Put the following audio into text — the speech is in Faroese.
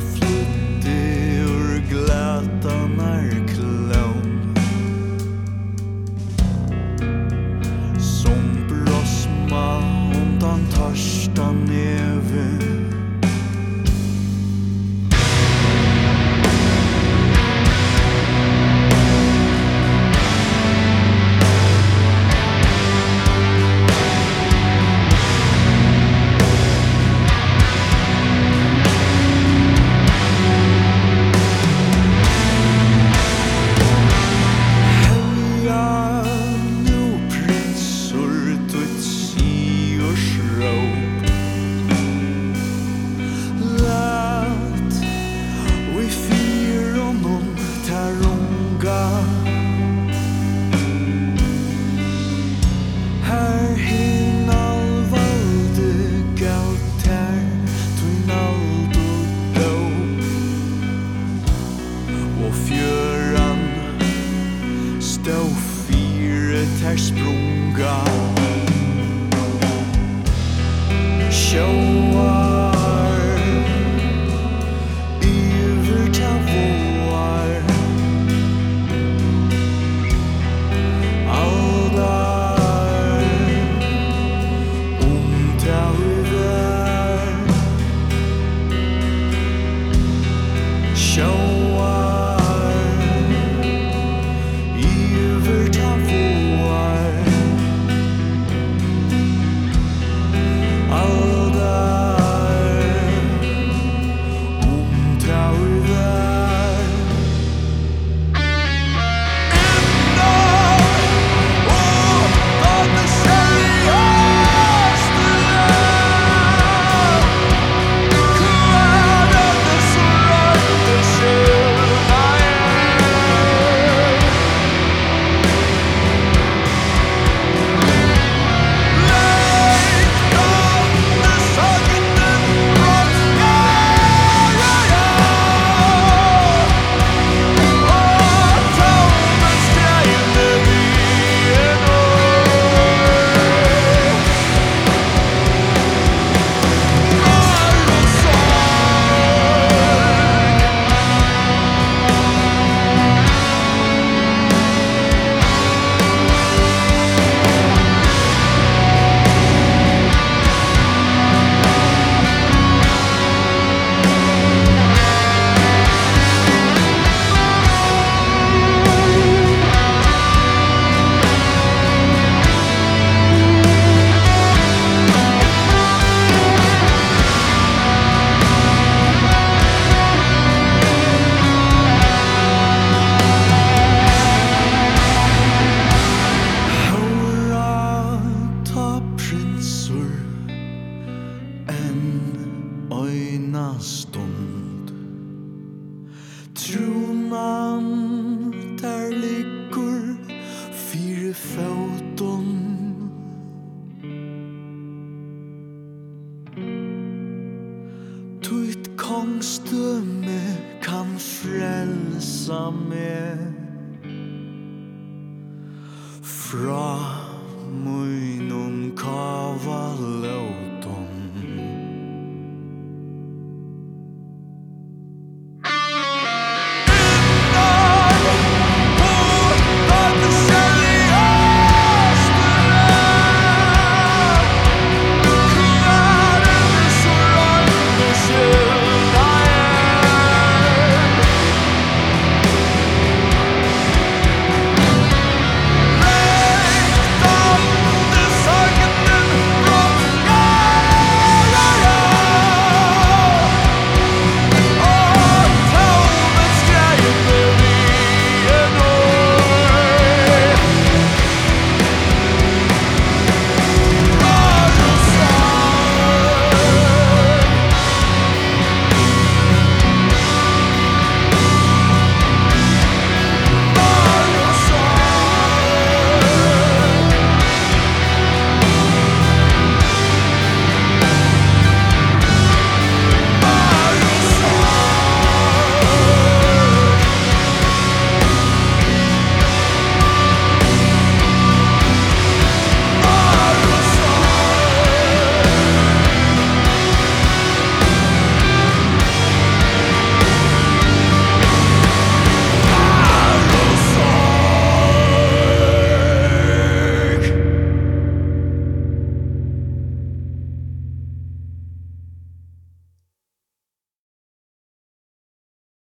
flytti ur glatanar klån Som undan tarstan evig som frälsa mig Fra kava lov